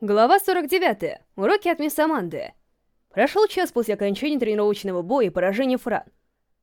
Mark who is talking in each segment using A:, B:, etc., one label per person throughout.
A: Глава 49. Уроки от мисс Аманды. Прошел час после окончания тренировочного боя и поражения Фран.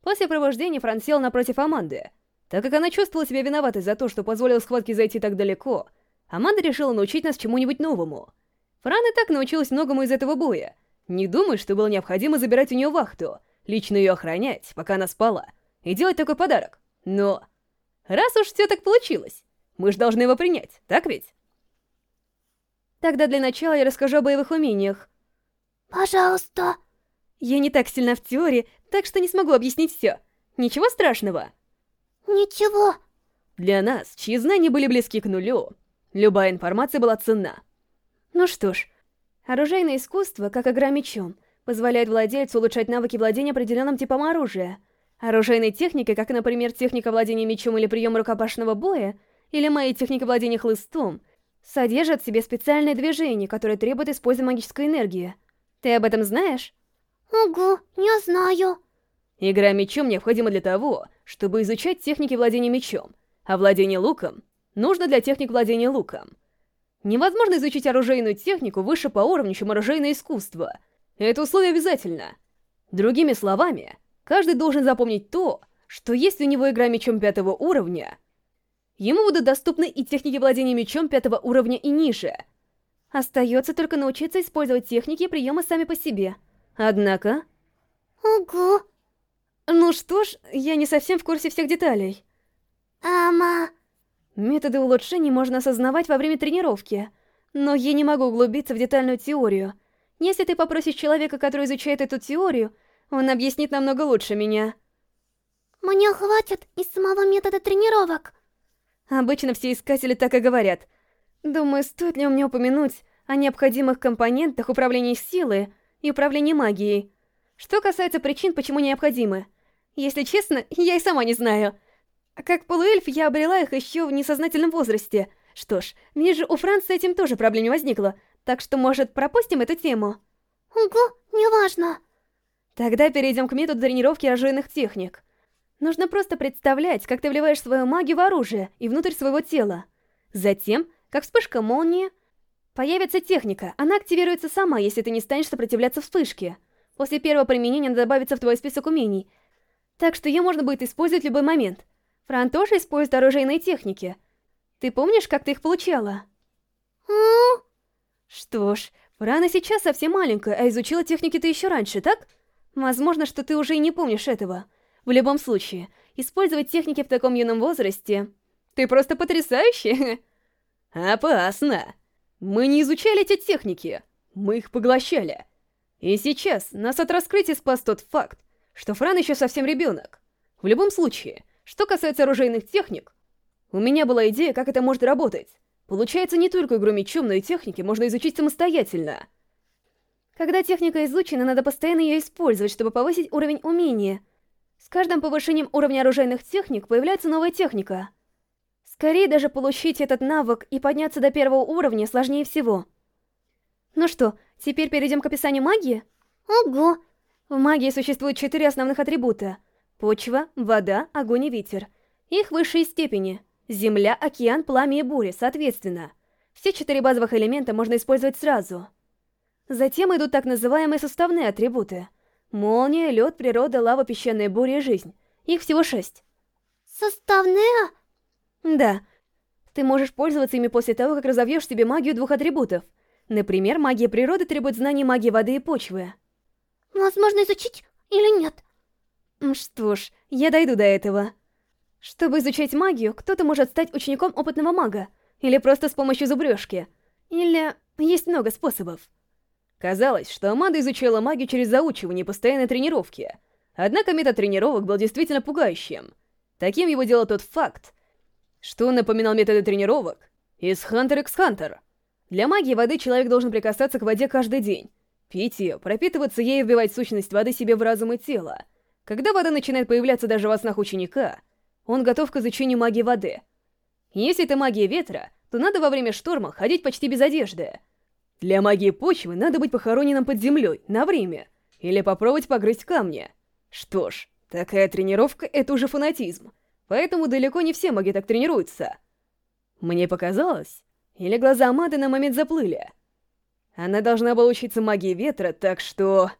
A: После провождения Фран сел напротив Аманды. Так как она чувствовала себя виноватой за то, что позволила схватке зайти так далеко, Аманда решила научить нас чему-нибудь новому. Фран и так научилась многому из этого боя. Не думаю, что было необходимо забирать у нее вахту, лично ее охранять, пока она спала, и делать такой подарок. Но... Раз уж все так получилось, мы же должны его принять, так ведь? Тогда для начала я расскажу о боевых умениях.
B: Пожалуйста.
A: Я не так сильна в теории, так что не смогу объяснить все. Ничего страшного.
B: Ничего.
A: Для нас, чьи знания были близки к нулю, любая информация была ценна. Ну что ж, оружейное искусство, как игра мечом, позволяет владельцу улучшать навыки владения определенным типом оружия. Оружейной техникой, как, например, техника владения мечом или прием рукопашного боя, или моя техника владения хлыстом — содержит в себе специальное движение, которое требует использования магической энергии. Ты об этом знаешь?
B: Ого, не знаю.
A: Игра мечом необходима для того, чтобы изучать техники владения мечом, а владение луком нужно для техник владения луком. Невозможно изучить оружейную технику выше по уровню, чем оружейное искусство. Это условие обязательно. Другими словами, каждый должен запомнить то, что если у него игра мечом пятого уровня, Ему будут доступны и техники владения мечом пятого уровня и ниже. Остается только научиться использовать техники и приемы сами по себе. Однако...
B: Ого.
A: Ну что ж, я не совсем в курсе всех деталей.
B: Ама...
A: Методы улучшений можно осознавать во время тренировки, но я не могу углубиться в детальную теорию. Если ты попросишь человека, который изучает эту теорию, он объяснит намного лучше меня.
B: Мне хватит и самого метода тренировок.
A: Обычно все искатели так и говорят. Думаю, стоит ли мне упомянуть о необходимых компонентах управления силы и управления магией. Что касается причин, почему необходимы. Если честно, я и сама не знаю. Как полуэльф, я обрела их еще в несознательном возрасте. Что ж, вижу, у Франции с этим тоже проблем не возникло, так что, может, пропустим эту тему?
B: Угу, неважно.
A: Тогда перейдем к методу тренировки оружейных техник. Нужно просто представлять, как ты вливаешь свою магию в оружие и внутрь своего тела. Затем, как вспышка молнии, появится техника. Она активируется сама, если ты не станешь сопротивляться вспышке. После первого применения она добавится в твой список умений. Так что ее можно будет использовать в любой момент. Фран тоже использует оружейные техники. Ты помнишь, как ты их получала? Что ж, Франа сейчас совсем маленькая, а изучила техники ты еще раньше, так? Возможно, что ты уже и не помнишь этого. В любом случае, использовать техники в таком юном возрасте... Ты просто потрясающий! Опасно! Мы не изучали эти техники, мы их поглощали. И сейчас нас от раскрытия спас тот факт, что Фран еще совсем ребенок. В любом случае, что касается оружейных техник, у меня была идея, как это может работать. Получается, не только игру мечом, но и техники можно изучить самостоятельно. Когда техника изучена, надо постоянно ее использовать, чтобы повысить уровень умения — с каждым повышением уровня оружейных техник появляется новая техника. Скорее даже получить этот навык и подняться до первого уровня сложнее всего. Ну что, теперь перейдем к описанию магии?
B: Ого!
A: В магии существует четыре основных атрибута. Почва, вода, огонь и ветер. Их высшие степени. Земля, океан, пламя и буря, соответственно. Все четыре базовых элемента можно использовать сразу. Затем идут так называемые составные атрибуты. Молния, лед, природа, лава, песчаная буря и жизнь. Их всего шесть.
B: Составные?
A: Да. Ты можешь пользоваться ими после того, как разовьешь себе магию двух атрибутов. Например, магия природы требует знаний магии воды и почвы.
B: Возможно изучить или нет?
A: Что ж, я дойду до этого. Чтобы изучать магию, кто-то может стать учеником опытного мага, или просто с помощью зубрежки. Или... есть много способов. Казалось, что Аманда изучала магию через заучивание и постоянной тренировки. Однако метод тренировок был действительно пугающим. Таким его делал тот факт, что он напоминал методы тренировок из Hunter x Hunter. Для магии воды человек должен прикасаться к воде каждый день. Пить ее, пропитываться ей и вбивать сущность воды себе в разум и тело. Когда вода начинает появляться даже во снах ученика, он готов к изучению магии воды. Если это магия ветра, то надо во время шторма ходить почти без одежды — для магии почвы надо быть похороненным под землей на время, или попробовать погрызть камни. Что ж, такая тренировка — это уже фанатизм, поэтому далеко не все маги так тренируются. Мне показалось, или глаза Амады на момент заплыли. Она должна была учиться магии ветра, так что...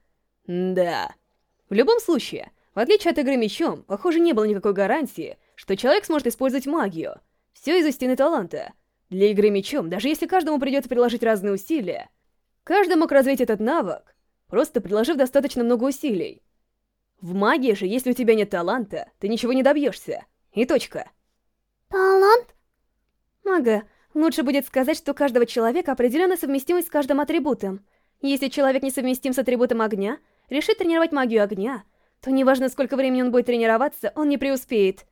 A: Да. В любом случае, в отличие от игры мечом, похоже, не было никакой гарантии, что человек сможет использовать магию. Все из-за стены таланта. Для игры мечом, даже если каждому придется приложить разные усилия, каждый мог развить этот навык, просто приложив достаточно много усилий. В магии же, если у тебя нет таланта, ты ничего не добьешься. И точка.
B: Талант?
A: Мага, лучше будет сказать, что у каждого человека определенная совместимость с каждым атрибутом. Если человек не совместим с атрибутом огня, решит тренировать магию огня, то неважно, сколько времени он будет тренироваться, он не преуспеет.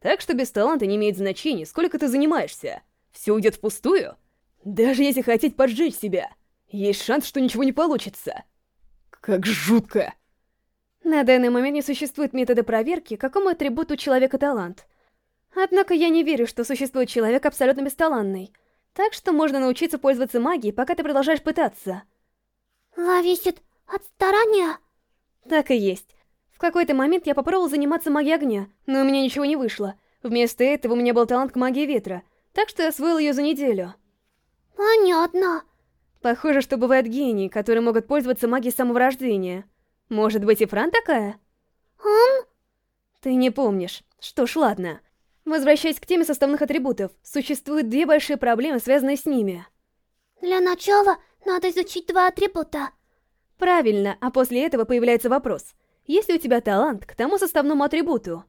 A: Так что без таланта не имеет значения, сколько ты занимаешься. Все уйдет впустую. Даже если хотеть поджечь себя, есть шанс, что ничего не получится. Как жутко. На данный момент не существует метода проверки, какому атрибуту у человека талант. Однако я не верю, что существует человек абсолютно бесталанный. Так что можно научиться пользоваться магией, пока ты продолжаешь пытаться.
B: Зависит от старания?
A: Так и есть. В какой-то момент я попробовал заниматься магией огня, но у меня ничего не вышло. Вместо этого у меня был талант к магии ветра, так что я освоил ее за неделю.
B: Понятно.
A: Похоже, что бывают гении, которые могут пользоваться магией самого рождения. Может быть и Фран такая?
B: Он?
A: Ты не помнишь. Что ж, ладно. Возвращаясь к теме составных атрибутов, существуют две большие проблемы, связанные с ними.
B: Для начала надо изучить два атрибута.
A: Правильно, а после этого появляется вопрос. Есть ли у тебя талант к тому составному атрибуту?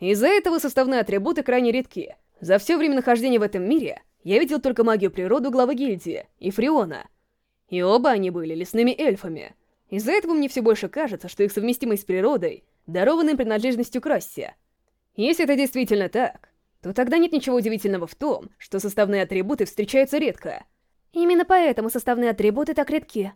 A: Из-за этого составные атрибуты крайне редки. За все время нахождения в этом мире я видел только магию природы главы гильдии и Фриона. И оба они были лесными эльфами. Из-за этого мне все больше кажется, что их совместимость с природой дарована им принадлежностью к расе. Если это действительно так, то тогда нет ничего удивительного в том, что составные атрибуты встречаются редко. Именно поэтому составные атрибуты так редки.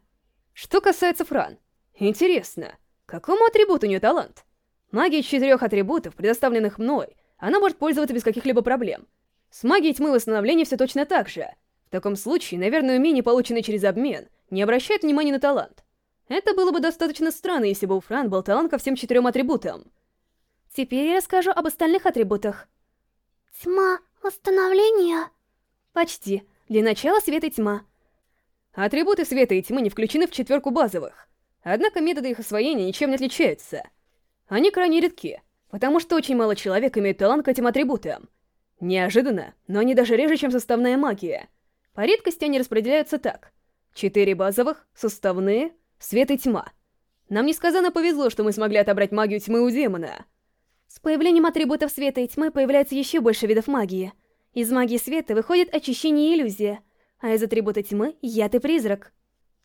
A: Что касается Фран, интересно, какому атрибуту у нее талант? Магией четырех атрибутов, предоставленных мной, она может пользоваться без каких-либо проблем. С магией тьмы восстановления все точно так же. В таком случае, наверное, умения, полученные через обмен, не обращают внимания на талант. Это было бы достаточно странно, если бы у Фран был талант ко всем четырем атрибутам. Теперь я расскажу об остальных атрибутах.
B: Тьма восстановления?
A: Почти. Для начала свет и тьма. Атрибуты света и тьмы не включены в четверку базовых. Однако методы их освоения ничем не отличаются. Они крайне редки, потому что очень мало человек имеет талант к этим атрибутам. Неожиданно, но они даже реже, чем составная магия. По редкости они распределяются так. Четыре базовых, составные, свет и тьма. Нам несказанно повезло, что мы смогли отобрать магию тьмы у демона. С появлением атрибутов света и тьмы появляется еще больше видов магии. Из магии света выходит очищение и иллюзия, а из атрибута тьмы — яд и призрак.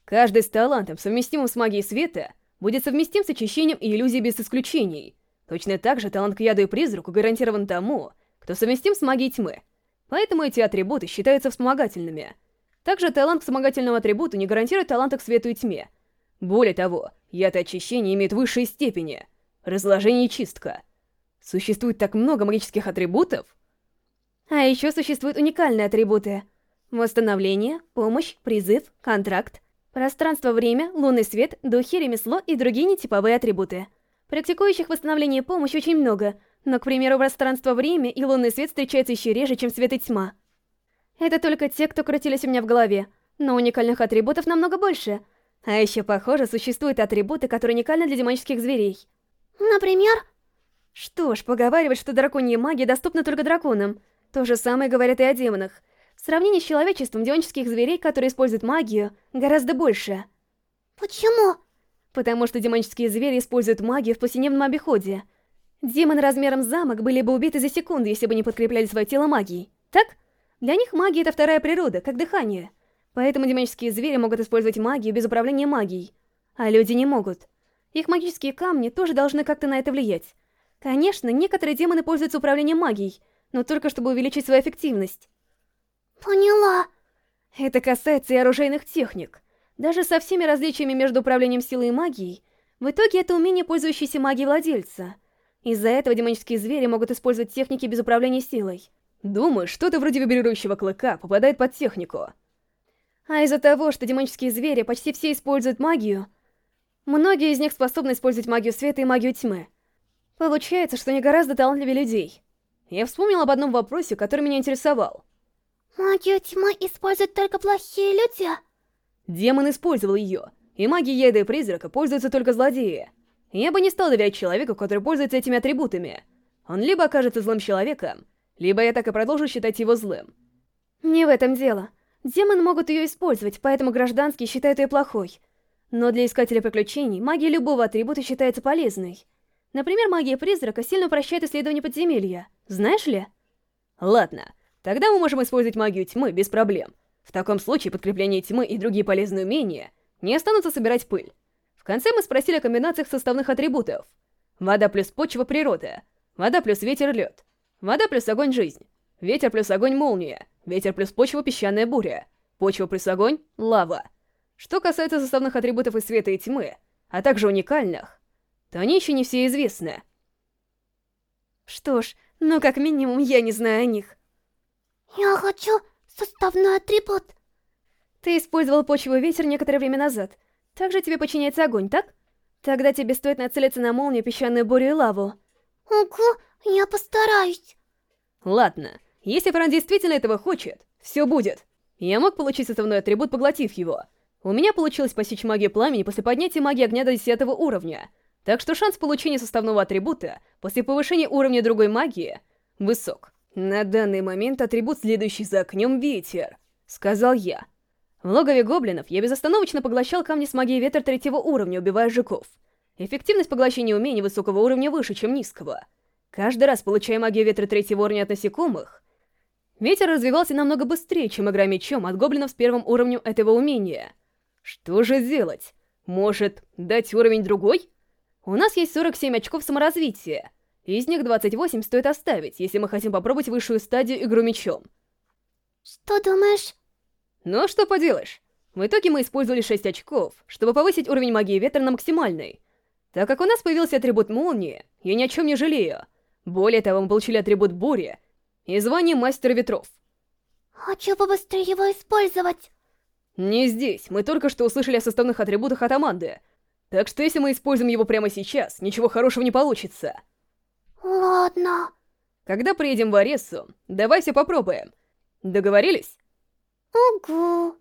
A: Каждый с талантом, совместимым с магией света, будет совместим с очищением и иллюзией без исключений. Точно так же талант к яду и призраку гарантирован тому, кто совместим с магией тьмы. Поэтому эти атрибуты считаются вспомогательными. Также талант к вспомогательному атрибуту не гарантирует таланта к свету и тьме. Более того, яд и очищение имеют высшие степени. Разложение и чистка — Существует так много магических атрибутов? А еще существуют уникальные атрибуты. Восстановление, помощь, призыв, контракт, пространство-время, лунный свет, духи, ремесло и другие нетиповые атрибуты. Практикующих восстановление и помощь очень много, но, к примеру, пространство-время и лунный свет встречаются еще реже, чем свет и тьма. Это только те, кто крутились у меня в голове, но уникальных атрибутов намного больше. А еще, похоже, существуют атрибуты, которые уникальны для демонических зверей.
B: Например?
A: Что ж, поговаривать, что драконья магия доступна только драконам. То же самое говорят и о демонах. В сравнении с человечеством, демонических зверей, которые используют магию, гораздо больше.
B: Почему?
A: Потому что демонические звери используют магию в повседневном обиходе. Демоны размером с замок были бы убиты за секунду, если бы не подкрепляли свое тело магией. Так? Для них магия — это вторая природа, как дыхание. Поэтому демонические звери могут использовать магию без управления магией. А люди не могут. Их магические камни тоже должны как-то на это влиять. Конечно, некоторые демоны пользуются управлением магией, но только чтобы увеличить свою эффективность.
B: Поняла.
A: Это касается и оружейных техник. Даже со всеми различиями между управлением силой и магией, в итоге это умение, пользующееся магией владельца. Из-за этого демонические звери могут использовать техники без управления силой. Думаю, что-то вроде вибрирующего клыка попадает под технику. А из-за того, что демонические звери почти все используют магию, многие из них способны использовать магию света и магию тьмы. Получается, что они гораздо талантливее людей. Я вспомнил об одном вопросе, который меня интересовал.
B: Магию тьмы используют только плохие люди?
A: Демон использовал ее, и магией яда и призрака пользуются только злодеи. Я бы не стал доверять человеку, который пользуется этими атрибутами. Он либо окажется злым человеком, либо я так и продолжу считать его злым.
B: Не в этом дело. Демоны могут ее использовать, поэтому гражданские считают ее плохой.
A: Но для искателя приключений магия любого атрибута считается полезной. Например, магия призрака сильно упрощает исследование подземелья. Знаешь ли? Ладно, тогда мы можем использовать магию тьмы без проблем. В таком случае подкрепление тьмы и другие полезные умения не останутся собирать пыль. В конце мы спросили о комбинациях составных атрибутов. Вода плюс почва — природа. Вода плюс ветер — лед. Вода плюс огонь — жизнь. Ветер плюс огонь — молния. Ветер плюс почва — песчаная буря. Почва плюс огонь — лава. Что касается составных атрибутов из света и тьмы, а также уникальных, то они еще не все известны.
B: Что ж, ну как минимум я не знаю о них.
C: Я хочу составной атрибут.
A: Ты использовал почву ветер некоторое время назад. Также тебе подчиняется огонь, так? Тогда тебе стоит нацелиться на молнию, песчаную бурю и лаву.
C: Ого, я постараюсь.
A: Ладно, если Фран действительно этого хочет, все будет. Я мог получить составной атрибут, поглотив его. У меня получилось постичь магию пламени после поднятия магии огня до 10 уровня, так что шанс получения составного атрибута после повышения уровня другой магии высок. На данный момент атрибут, следующий за огнем, ветер, сказал я. В логове гоблинов я безостановочно поглощал камни с магией ветра третьего уровня, убивая жуков. Эффективность поглощения умений высокого уровня выше, чем низкого. Каждый раз, получая магию ветра третьего уровня от насекомых, ветер развивался намного быстрее, чем игра мечом от гоблинов с первым уровнем этого умения. Что же делать? Может, дать уровень другой? У нас есть 47 очков саморазвития. Из них 28 стоит оставить, если мы хотим попробовать высшую стадию игру мечом.
C: Что думаешь?
A: Ну, что поделаешь. В итоге мы использовали 6 очков, чтобы повысить уровень магии ветра на максимальный. Так как у нас появился атрибут молнии, я ни о чем не жалею. Более того, мы получили атрибут бури и звание мастера ветров.
C: Хочу побыстрее его использовать.
A: Не здесь, мы только что услышали о составных атрибутах от Аманды. Так что если мы используем его прямо сейчас, ничего хорошего не получится.
C: Ладно.
A: Когда приедем в Аресу, давай все попробуем. Договорились?
C: Угу.